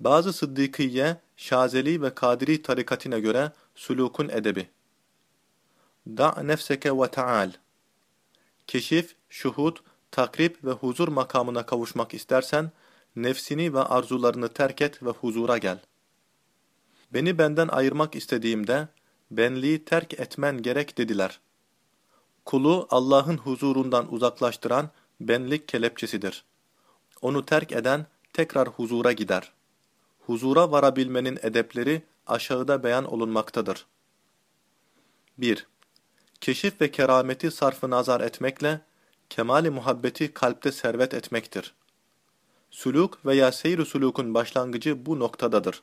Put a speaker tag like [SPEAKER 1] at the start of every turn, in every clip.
[SPEAKER 1] Bazı Sıddıkiye, Şazeli ve Kadiri tarikatine göre sulukun edebi. Da' nefseke ve ta'al. Keşif, şuhud, takrib ve huzur makamına kavuşmak istersen, nefsini ve arzularını terk et ve huzura gel. Beni benden ayırmak istediğimde, benliği terk etmen gerek dediler. Kulu Allah'ın huzurundan uzaklaştıran benlik kelepçesidir. Onu terk eden tekrar huzura gider. Huzura varabilmenin edepleri aşağıda beyan olunmaktadır. 1. Keşif ve kerameti sarfı nazar etmekle, kemali muhabbeti kalpte servet etmektir. Sülük veya seyr-i sülükün başlangıcı bu noktadadır.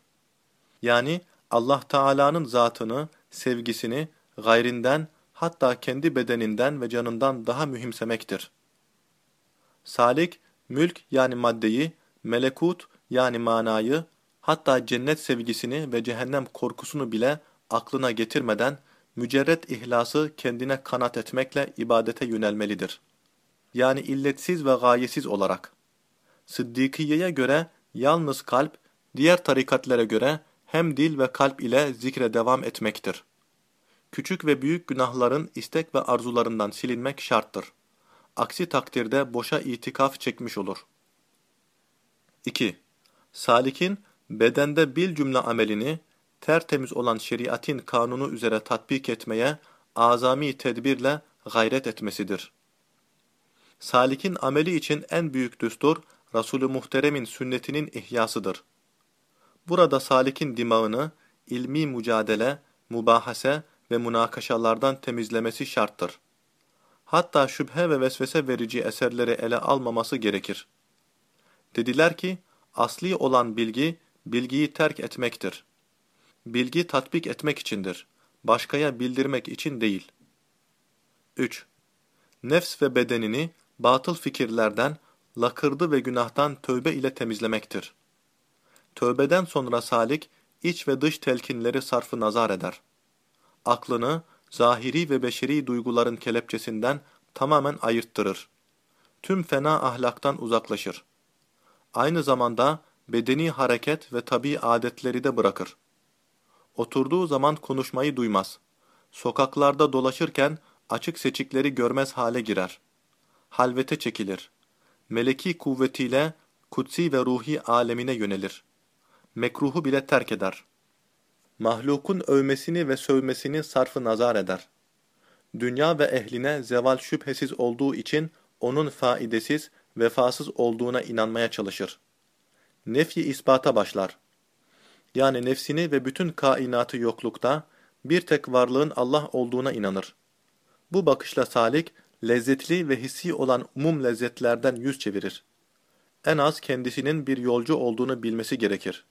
[SPEAKER 1] Yani Allah Teala'nın zatını, sevgisini, gayrinden, hatta kendi bedeninden ve canından daha mühimsemektir. Salik, mülk yani maddeyi, melekut yani manayı, hatta cennet sevgisini ve cehennem korkusunu bile aklına getirmeden, mücerret ihlası kendine kanat etmekle ibadete yönelmelidir. Yani illetsiz ve gayesiz olarak. Sıddıkiye'ye göre yalnız kalp, diğer tarikatlere göre hem dil ve kalp ile zikre devam etmektir. Küçük ve büyük günahların istek ve arzularından silinmek şarttır. Aksi takdirde boşa itikaf çekmiş olur. 2. Salik'in bedende bil cümle amelini tertemiz olan şeriatin kanunu üzere tatbik etmeye azami tedbirle gayret etmesidir. Salik'in ameli için en büyük düstur, Resulü Muhterem'in sünnetinin ihyasıdır. Burada Salik'in dimağını ilmi mücadele, mubahase ve münakaşalardan temizlemesi şarttır. Hatta şüphe ve vesvese verici eserleri ele almaması gerekir. Dediler ki, asli olan bilgi, bilgiyi terk etmektir. Bilgi tatbik etmek içindir, başkaya bildirmek için değil. 3. Nefs ve bedenini batıl fikirlerden, lakırdı ve günahtan tövbe ile temizlemektir. Tövbeden sonra salik, iç ve dış telkinleri sarfı nazar eder. Aklını, zahiri ve beşeri duyguların kelepçesinden tamamen ayırttırır. Tüm fena ahlaktan uzaklaşır. Aynı zamanda bedeni hareket ve tabi adetleri de bırakır. Oturduğu zaman konuşmayı duymaz. Sokaklarda dolaşırken açık seçikleri görmez hale girer. Halvete çekilir. Meleki kuvvetiyle kutsi ve ruhi alemine yönelir. Mekruhu bile terk eder. Mahlukun övmesini ve sövmesini sarfı nazar eder. Dünya ve ehline zeval şüphesiz olduğu için onun faidesiz, vefasız olduğuna inanmaya çalışır. Nefyi ispata başlar. Yani nefsini ve bütün kainatı yoklukta, bir tek varlığın Allah olduğuna inanır. Bu bakışla salik, lezzetli ve hissi olan umum lezzetlerden yüz çevirir. En az kendisinin bir yolcu olduğunu bilmesi gerekir.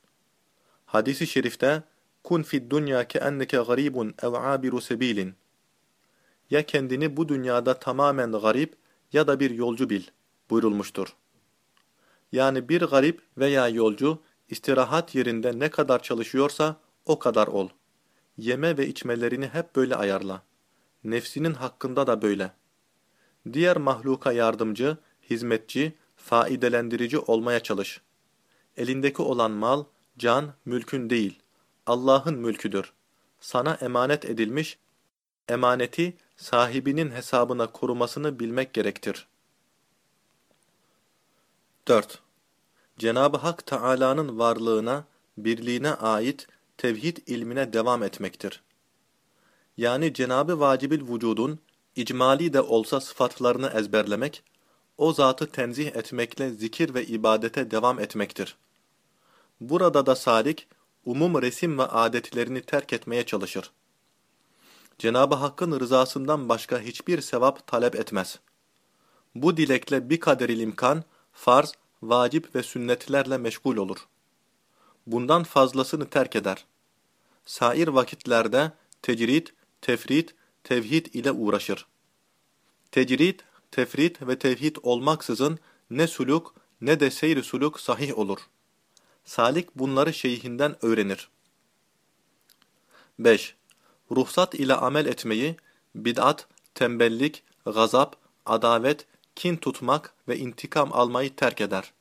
[SPEAKER 1] Hadis-i şerifte, Kun fid dunya keenneke garibun ev abiru sebilin. Ya kendini bu dünyada tamamen garip ya da bir yolcu bil buyurulmuştur. Yani bir garip veya yolcu istirahat yerinde ne kadar çalışıyorsa o kadar ol. Yeme ve içmelerini hep böyle ayarla. Nefsinin hakkında da böyle. Diğer mahluka yardımcı, hizmetçi, faidelendirici olmaya çalış. Elindeki olan mal, can, mülkün değil. Allah'ın mülküdür. Sana emanet edilmiş, emaneti sahibinin hesabına korumasını bilmek gerektir. 4. Cenab-ı Hak Teâlâ'nın varlığına, birliğine ait tevhid ilmine devam etmektir. Yani Cenab-ı Vacibil Vücudun, icmali de olsa sıfatlarını ezberlemek, o zatı tenzih etmekle zikir ve ibadete devam etmektir. Burada da salik, umum resim ve adetlerini terk etmeye çalışır. Cenab-ı Hakk'ın rızasından başka hiçbir sevap talep etmez. Bu dilekle bir kaderil imkan, farz, vacip ve sünnetlerle meşgul olur. Bundan fazlasını terk eder. Sair vakitlerde tecrid, tefrit, tevhid ile uğraşır. Tecrid, tefrit ve tevhid olmaksızın ne suluk ne de seyri suluk sahih olur. Salik bunları şeyhinden öğrenir. 5. Ruhsat ile amel etmeyi, bid'at, tembellik, gazap, adavet, kin tutmak ve intikam almayı terk eder.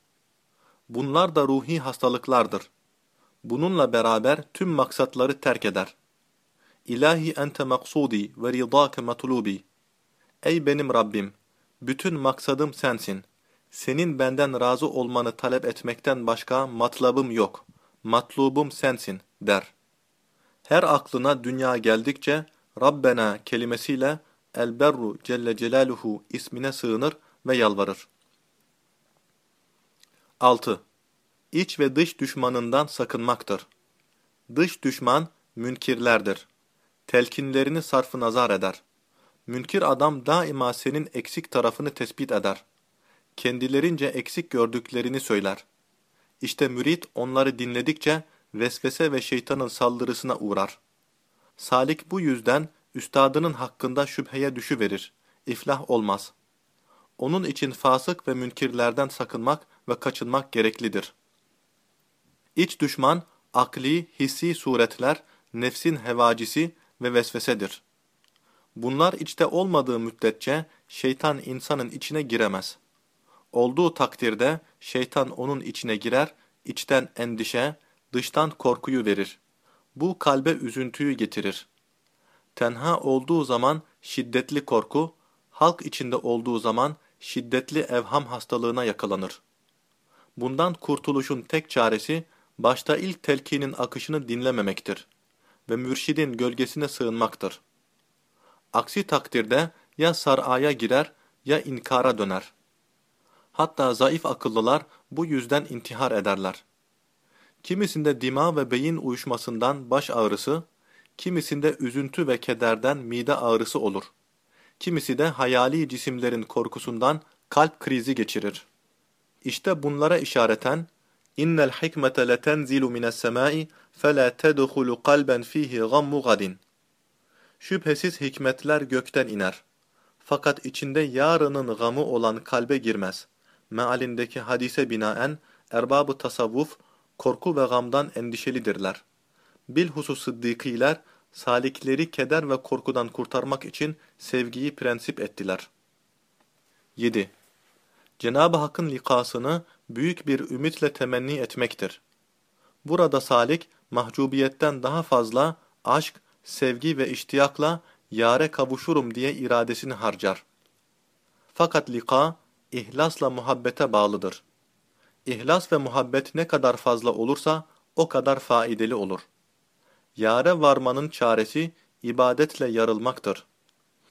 [SPEAKER 1] Bunlar da ruhi hastalıklardır. Bununla beraber tüm maksatları terk eder. İlahi ente maksudi ve ridâke matlubi. Ey benim Rabbim! Bütün maksadım sensin. Senin benden razı olmanı talep etmekten başka matlabım yok. Matlubum sensin, der. Her aklına dünya geldikçe Rabbena kelimesiyle El-Berru Celle Celaluhu ismine sığınır ve yalvarır. 6. İç ve dış düşmanından sakınmaktır. Dış düşman münkirlerdir. Telkinlerini sarfı nazar eder. Münkir adam daima senin eksik tarafını tespit eder. Kendilerince eksik gördüklerini söyler. İşte mürit onları dinledikçe vesvese ve şeytanın saldırısına uğrar. Salik bu yüzden üstadının hakkında şüpheye düşüverir. İflah olmaz. Onun için fasık ve münkirlerden sakınmak ve kaçınmak gereklidir. İç düşman, akli, hissi suretler, nefsin hevacisi ve vesvesedir. Bunlar içte olmadığı müddetçe şeytan insanın içine giremez. Olduğu takdirde şeytan onun içine girer, içten endişe, dıştan korkuyu verir. Bu kalbe üzüntüyü getirir. Tenha olduğu zaman şiddetli korku, halk içinde olduğu zaman şiddetli evham hastalığına yakalanır. Bundan kurtuluşun tek çaresi, başta ilk telkinin akışını dinlememektir ve mürşidin gölgesine sığınmaktır. Aksi takdirde ya saraya girer ya inkara döner. Hatta zayıf akıllılar bu yüzden intihar ederler. Kimisinde dima ve beyin uyuşmasından baş ağrısı, kimisinde üzüntü ve kederden mide ağrısı olur. Kimisi de hayali cisimlerin korkusundan kalp krizi geçirir. İşte bunlara işareten innel hikmete letenzilu mines semai fela tedhulu kalben fihi gammu gadin. Şüphesiz hikmetler gökten iner. Fakat içinde yarının gamı olan kalbe girmez. Mealindeki hadise binaen erbabı tasavvuf korku ve gamdan endişelidirler. Bilhusus sıddıkiler salikleri keder ve korkudan kurtarmak için sevgiyi prensip ettiler. 7. Cenab-ı Hakk'ın likasını büyük bir ümitle temenni etmektir. Burada salik, mahcubiyetten daha fazla aşk, sevgi ve iştiyakla yare kavuşurum diye iradesini harcar. Fakat lika, ihlasla muhabbete bağlıdır. İhlas ve muhabbet ne kadar fazla olursa o kadar faydalı olur. Yare varmanın çaresi ibadetle yarılmaktır.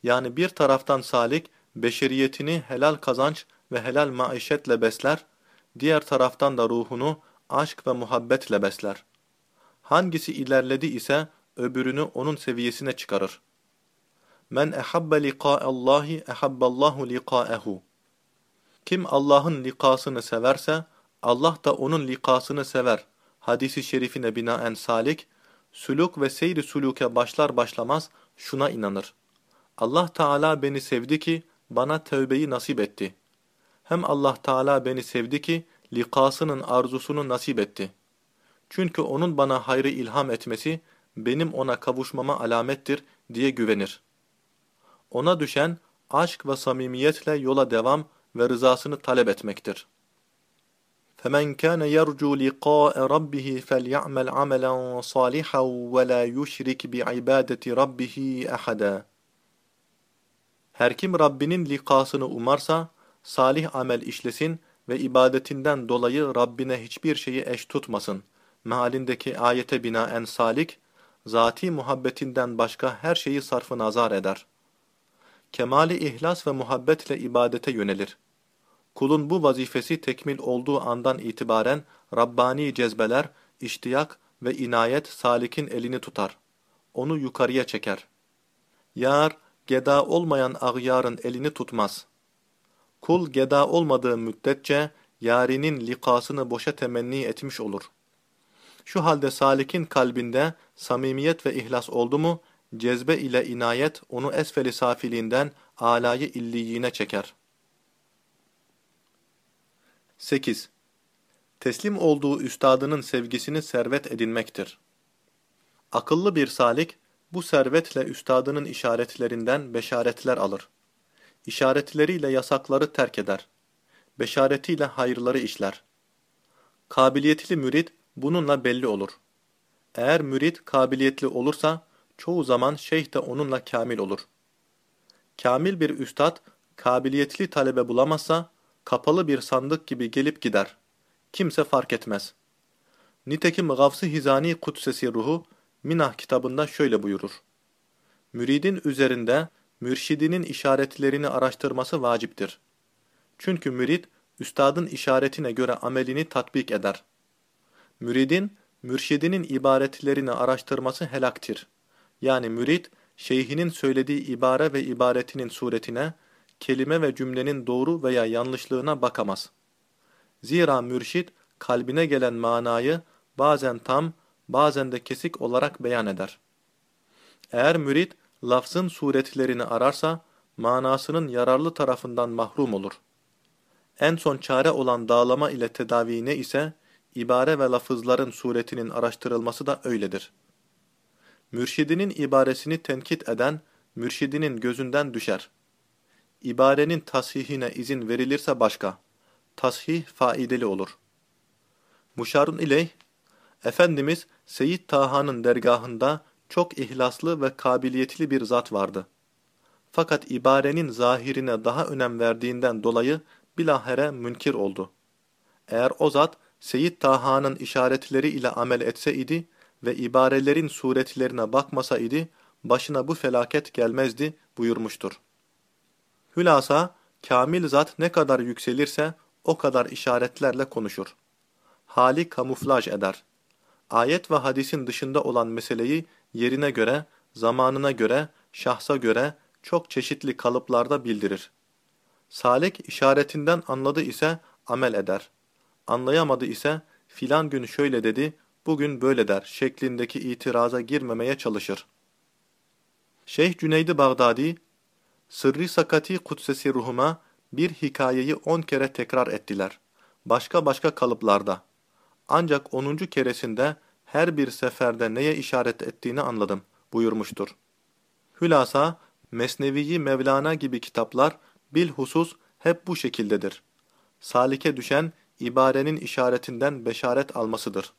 [SPEAKER 1] Yani bir taraftan salik, beşeriyetini helal kazanç ve helal maişetle besler, diğer taraftan da ruhunu aşk ve muhabbetle besler. Hangisi ilerledi ise öbürünü onun seviyesine çıkarır. Men ehabbe liqa'allahi ehabballahu liqa'ehu. Kim Allah'ın likasını severse, Allah da onun likasını sever. Hadisi şerifine binaen salik, sülük ve seyri suluke başlar başlamaz şuna inanır. Allah Teala beni sevdi ki bana tövbeyi nasip etti. Hem Allah Teala beni sevdi ki likasının arzusunu nasip etti. Çünkü onun bana hayrı ilham etmesi benim ona kavuşmama alamettir diye güvenir. Ona düşen aşk ve samimiyetle yola devam ve rızasını talep etmektir. فَمَنْ كَانَ يَرْجُو لِقَاءَ رَبِّهِ فَلْيَعْمَلْ عَمَلًا صَالِحًا وَلَا يُشْرِكْ بِعِبَادَةِ رَبِّهِ أَحَدًا Her kim Rabbinin likasını umarsa, salih amel işlesin ve ibadetinden dolayı Rabbine hiçbir şeyi eş tutmasın. Mealindeki ayete binaen salik, zati muhabbetinden başka her şeyi sarfı nazar eder. Kemali ihlas ve muhabbetle ibadete yönelir. Kulun bu vazifesi tekmil olduğu andan itibaren Rabbani cezbeler, iştiyak ve inayet salikin elini tutar. Onu yukarıya çeker. Yar, geda olmayan ağyarın elini tutmaz. Kul geda olmadığı müddetçe yarinin likasını boşa temenni etmiş olur. Şu halde salikin kalbinde samimiyet ve ihlas oldu mu, cezbe ile inayet onu esfeli safiliğinden alayı illiyine çeker. 8. Teslim olduğu üstadının sevgisini servet edinmektir. Akıllı bir salik, bu servetle üstadının işaretlerinden beşaretler alır. İşaretleriyle yasakları terk eder. Beşaretiyle hayırları işler. Kabiliyetli mürid, bununla belli olur. Eğer mürit kabiliyetli olursa, çoğu zaman şeyh de onunla kamil olur. Kamil bir üstad, kabiliyetli talebe bulamazsa, kapalı bir sandık gibi gelip gider. Kimse fark etmez. Nitekim Gavs-ı Hizani Kudsesi Ruhu, Minah kitabında şöyle buyurur. Müridin üzerinde, mürşidinin işaretlerini araştırması vaciptir. Çünkü mürid, üstadın işaretine göre amelini tatbik eder. Müridin, mürşidinin ibaretlerini araştırması helaktir. Yani mürid, şeyhinin söylediği ibare ve ibaretinin suretine, kelime ve cümlenin doğru veya yanlışlığına bakamaz. Zira mürşid, kalbine gelen manayı bazen tam, bazen de kesik olarak beyan eder. Eğer mürid, lafzın suretlerini ararsa, manasının yararlı tarafından mahrum olur. En son çare olan dağlama ile tedavi ne ise, ibare ve lafızların suretinin araştırılması da öyledir. Mürşidinin ibaresini tenkit eden, mürşidinin gözünden düşer. İbarenin tasihine izin verilirse başka, tasih faideli olur. Muşarun ileyh, Efendimiz Seyyid Taha'nın dergahında çok ihlaslı ve kabiliyetli bir zat vardı. Fakat ibarenin zahirine daha önem verdiğinden dolayı bilahere münkir oldu. Eğer o zat Seyyid Taha'nın işaretleri ile amel etse idi ve ibarelerin suretlerine bakmasa idi, başına bu felaket gelmezdi buyurmuştur. Hülasa, kamil zat ne kadar yükselirse o kadar işaretlerle konuşur. Hali kamuflaj eder. Ayet ve hadisin dışında olan meseleyi yerine göre, zamanına göre, şahsa göre çok çeşitli kalıplarda bildirir. Salik işaretinden anladı ise amel eder. Anlayamadı ise filan gün şöyle dedi, bugün böyle der şeklindeki itiraza girmemeye çalışır. Şeyh Cüneydi Bağdadi, Sırrı Sakati Kudsesi Ruhuma bir hikayeyi on kere tekrar ettiler. Başka başka kalıplarda. Ancak onuncu keresinde her bir seferde neye işaret ettiğini anladım buyurmuştur. Hülasa, Mesneviyi Mevlana gibi kitaplar bilhusus hep bu şekildedir. Salike düşen ibarenin işaretinden beşaret almasıdır.